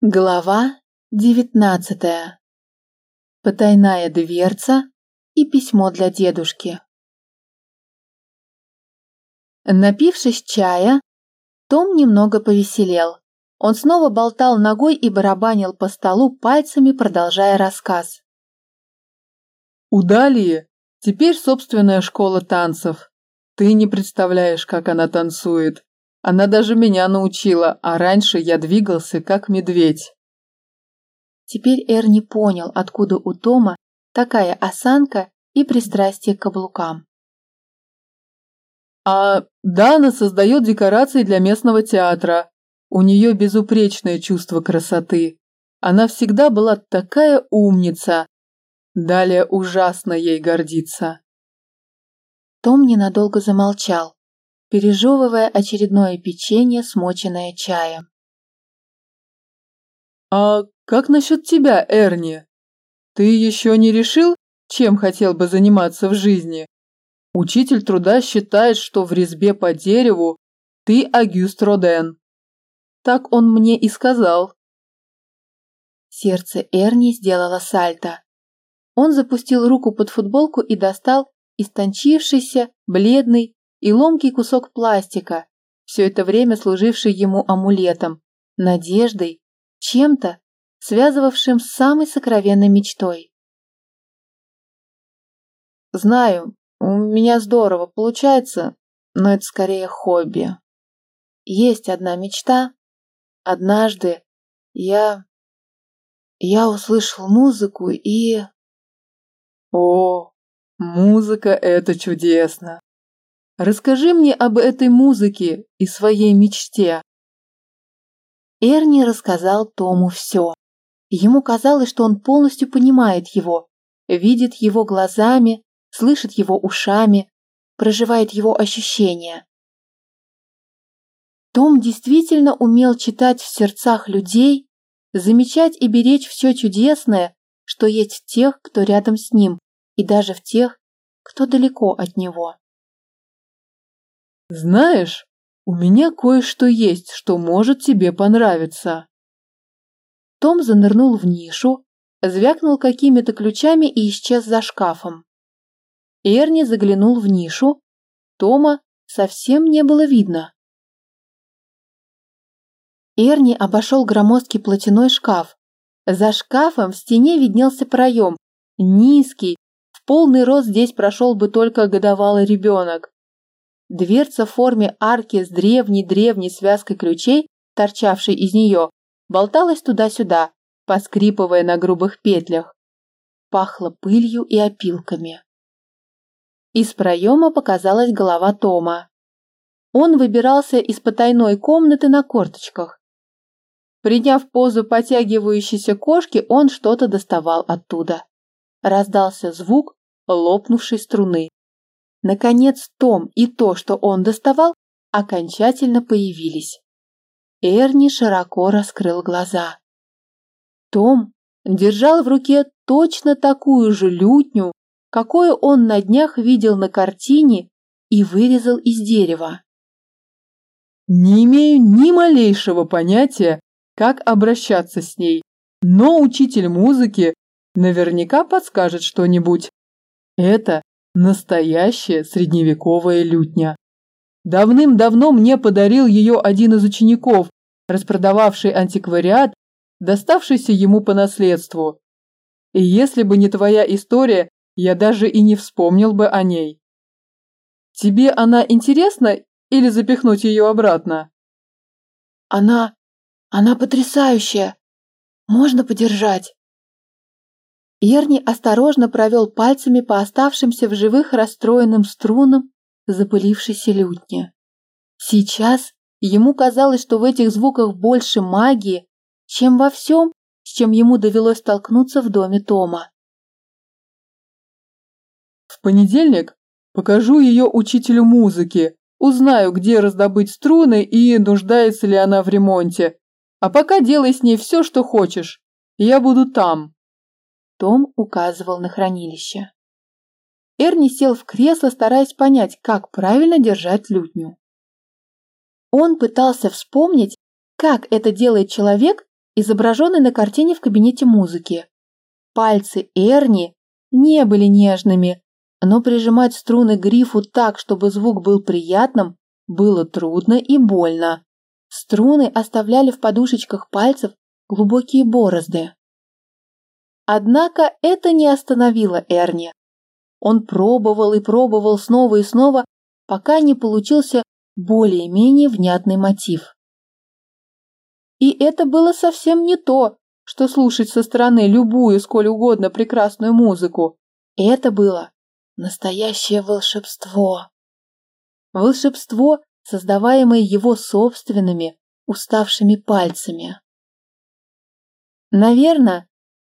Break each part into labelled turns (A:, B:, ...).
A: Глава девятнадцатая. Потайная дверца и письмо для дедушки. Напившись чая, Том немного повеселел. Он снова болтал ногой и барабанил по столу пальцами, продолжая рассказ.
B: У Далии теперь собственная школа танцев. Ты не представляешь, как она танцует. Она даже меня научила, а раньше я двигался как медведь.
A: Теперь Эрни понял, откуда у Тома такая осанка и пристрастие к каблукам.
B: А Дана создает декорации для местного театра. У нее безупречное чувство красоты. Она всегда была такая умница. Далее ужасно ей гордиться.
A: Том ненадолго замолчал пережевывая очередное печенье, смоченное чаем.
B: «А как насчет тебя, Эрни? Ты еще не решил, чем хотел бы заниматься в жизни? Учитель труда считает, что в резьбе по дереву ты Агюст Роден. Так он мне и сказал».
A: Сердце Эрни сделало сальто. Он запустил руку под футболку и достал истончившийся, бледный, и ломкий кусок пластика, все это время служивший ему амулетом, надеждой, чем-то, связывавшим с самой сокровенной мечтой. Знаю, у меня здорово получается, но это скорее хобби. Есть одна мечта. Однажды я... Я услышал музыку и...
B: О, музыка — это чудесно. Расскажи мне об этой музыке и своей мечте.
A: Эрни рассказал Тому все. Ему казалось, что он полностью понимает его, видит его глазами, слышит его ушами, проживает его ощущения. Том действительно умел читать в сердцах людей, замечать и беречь все чудесное, что есть в тех, кто рядом с ним, и даже в тех, кто далеко от него.
B: Знаешь, у меня кое-что есть, что может тебе понравиться.
A: Том занырнул в нишу, звякнул какими-то ключами и исчез за шкафом. Эрни заглянул в нишу. Тома совсем не было видно. Эрни обошел громоздкий платяной шкаф. За шкафом в стене виднелся проем, низкий, в полный рост здесь прошел бы только годовалый ребенок. Дверца в форме арки с древней-древней связкой ключей, торчавшей из нее, болталась туда-сюда, поскрипывая на грубых петлях. Пахло пылью и опилками. Из проема показалась голова Тома. Он выбирался из потайной комнаты на корточках. Приняв позу потягивающейся кошки, он что-то доставал оттуда. Раздался звук лопнувшей струны. Наконец Том и то, что он доставал, окончательно появились. Эрни широко раскрыл глаза. Том держал в руке точно такую же лютню, какую он на днях видел на картине и вырезал из дерева.
B: Не имею ни малейшего понятия, как обращаться с ней, но учитель музыки наверняка подскажет что-нибудь. Это Настоящая средневековая лютня. Давным-давно мне подарил ее один из учеников, распродававший антиквариат, доставшийся ему по наследству. И если бы не твоя история, я даже и не вспомнил бы о ней. Тебе она интересна или запихнуть ее обратно?
A: Она... она потрясающая. Можно подержать? Ерни осторожно провел пальцами по оставшимся в живых расстроенным струнам запылившейся лютни. Сейчас ему казалось, что в этих звуках больше магии, чем во всем, с чем ему довелось столкнуться в доме Тома.
B: В понедельник покажу ее учителю музыки, узнаю, где раздобыть струны и нуждается ли она в ремонте. А пока делай с ней все, что хочешь. Я буду там.
A: Том указывал на хранилище. Эрни сел в кресло, стараясь понять, как правильно держать лютню. Он пытался вспомнить, как это делает человек, изображенный на картине в кабинете музыки. Пальцы Эрни не были нежными, но прижимать струны грифу так, чтобы звук был приятным, было трудно и больно. Струны оставляли в подушечках пальцев глубокие борозды. Однако это не остановило Эрни. Он пробовал и пробовал снова и снова, пока не получился более-менее внятный мотив. И это было совсем не то, что слушать со стороны любую, сколь угодно прекрасную музыку. Это было настоящее волшебство. Волшебство, создаваемое его собственными, уставшими пальцами. Наверное,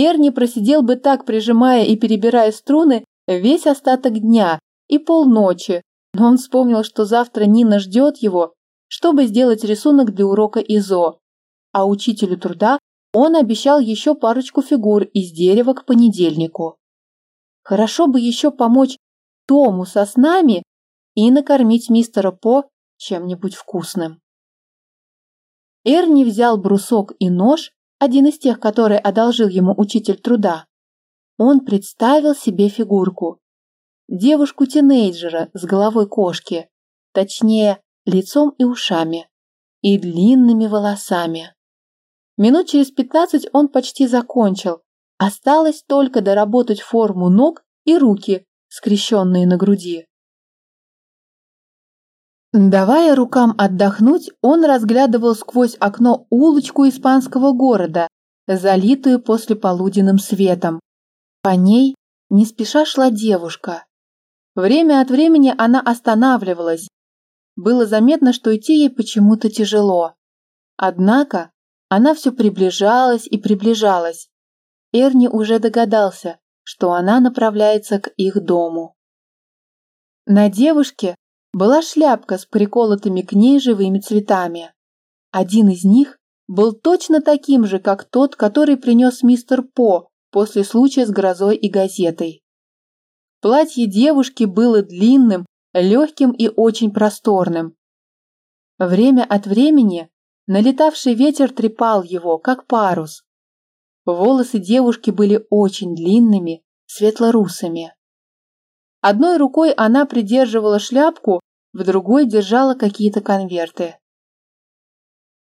A: Эрни просидел бы так, прижимая и перебирая струны, весь остаток дня и полночи, но он вспомнил, что завтра Нина ждет его, чтобы сделать рисунок для урока ИЗО, а учителю труда он обещал еще парочку фигур из дерева к понедельнику. Хорошо бы еще помочь Тому со снами и накормить мистера По чем-нибудь вкусным. Эрни взял брусок и нож, один из тех, которые одолжил ему учитель труда. Он представил себе фигурку. Девушку-тинейджера с головой кошки, точнее, лицом и ушами, и длинными волосами. Минут через пятнадцать он почти закончил. Осталось только доработать форму ног и руки, скрещенные на груди. Давая рукам отдохнуть, он разглядывал сквозь окно улочку испанского города, залитую послеполуденным светом. По ней не спеша шла девушка. Время от времени она останавливалась. Было заметно, что идти ей почему-то тяжело. Однако она все приближалась и приближалась. Эрни уже догадался, что она направляется к их дому. На девушке была шляпка с приколотыми к ней живыми цветами. Один из них был точно таким же, как тот, который принес мистер По после случая с грозой и газетой. Платье девушки было длинным, легким и очень просторным. Время от времени налетавший ветер трепал его, как парус. Волосы девушки были очень длинными, светло-русыми. Одной рукой она придерживала шляпку, в другой держала какие-то конверты.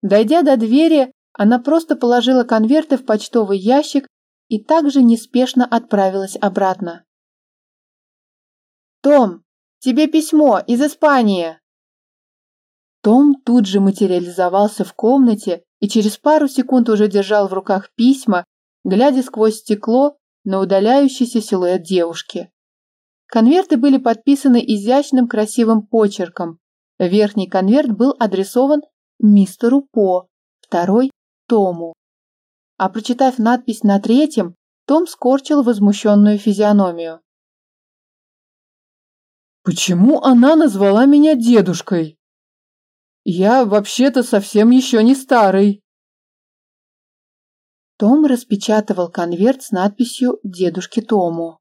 A: Дойдя до двери, она просто положила конверты в почтовый ящик и также неспешно отправилась обратно. «Том, тебе письмо из Испании!» Том тут же материализовался в комнате и через пару секунд уже держал в руках письма, глядя сквозь стекло на удаляющийся силуэт девушки. Конверты были подписаны изящным красивым почерком. Верхний конверт был адресован мистеру По, второй – Тому. А прочитав надпись на третьем, том скорчил возмущенную физиономию.
B: «Почему она назвала меня дедушкой? Я вообще-то совсем еще не старый».
A: Том распечатывал конверт с надписью «Дедушке Тому».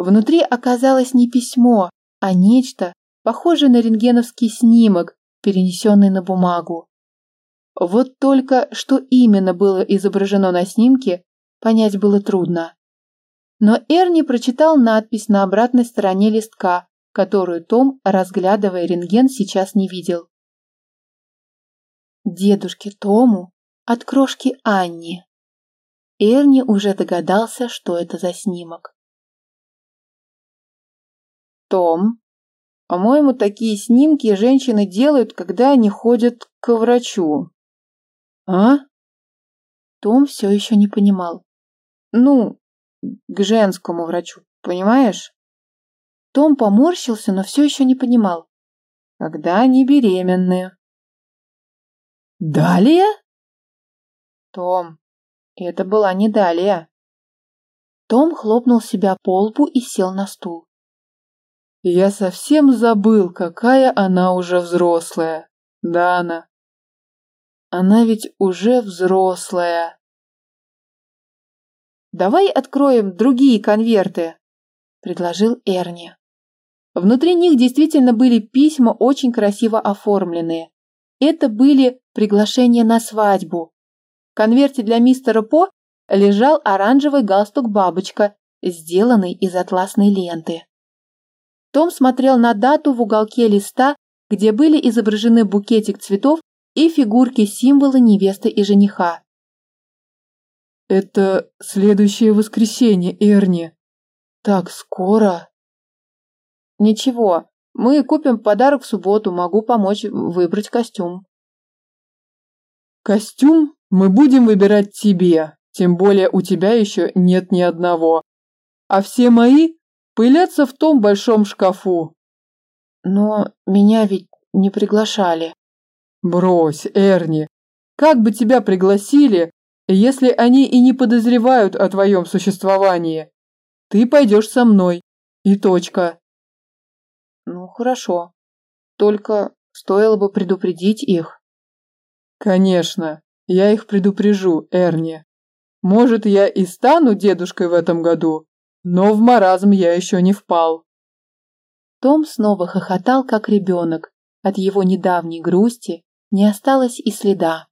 A: Внутри оказалось не письмо, а нечто, похожее на рентгеновский снимок, перенесенный на бумагу. Вот только что именно было изображено на снимке, понять было трудно. Но Эрни прочитал надпись на обратной стороне листка, которую Том, разглядывая рентген, сейчас не видел. Дедушке Тому от крошки Анни. Эрни уже догадался, что это за снимок.
B: Том, по-моему, такие снимки женщины делают, когда они ходят к врачу. А?
A: Том все еще не понимал.
B: Ну, к женскому врачу, понимаешь?
A: Том поморщился, но все еще не понимал.
B: Когда они беременны.
A: Далее?
B: Том, это была не Далия.
A: Том хлопнул себя по лбу и сел на стул.
B: Я совсем забыл, какая она уже взрослая. Дана. Она ведь уже взрослая.
A: Давай откроем другие конверты, предложил Эрни. Внутри них действительно были письма, очень красиво оформленные. Это были приглашения на свадьбу, В конверте для мистера По лежал оранжевый галстук-бабочка, сделанный из атласной ленты. Том смотрел на дату в уголке листа, где были изображены букетик цветов и фигурки-символы невесты и жениха.
B: «Это следующее воскресенье, Эрни. Так скоро?»
A: «Ничего, мы купим подарок в субботу, могу помочь выбрать костюм».
B: «Костюм мы будем выбирать тебе, тем более у тебя еще нет ни одного. А все мои пылятся в том большом шкафу».
A: «Но меня ведь не приглашали».
B: «Брось, Эрни, как бы тебя пригласили, если они и не подозревают о твоем существовании? Ты пойдешь со мной. И точка».
A: «Ну, хорошо. Только стоило бы предупредить их».
B: «Конечно, я их предупрежу, Эрни. Может, я и стану дедушкой в этом году, но в маразм я еще не впал».
A: Том снова хохотал, как ребенок. От его недавней грусти не осталось и следа.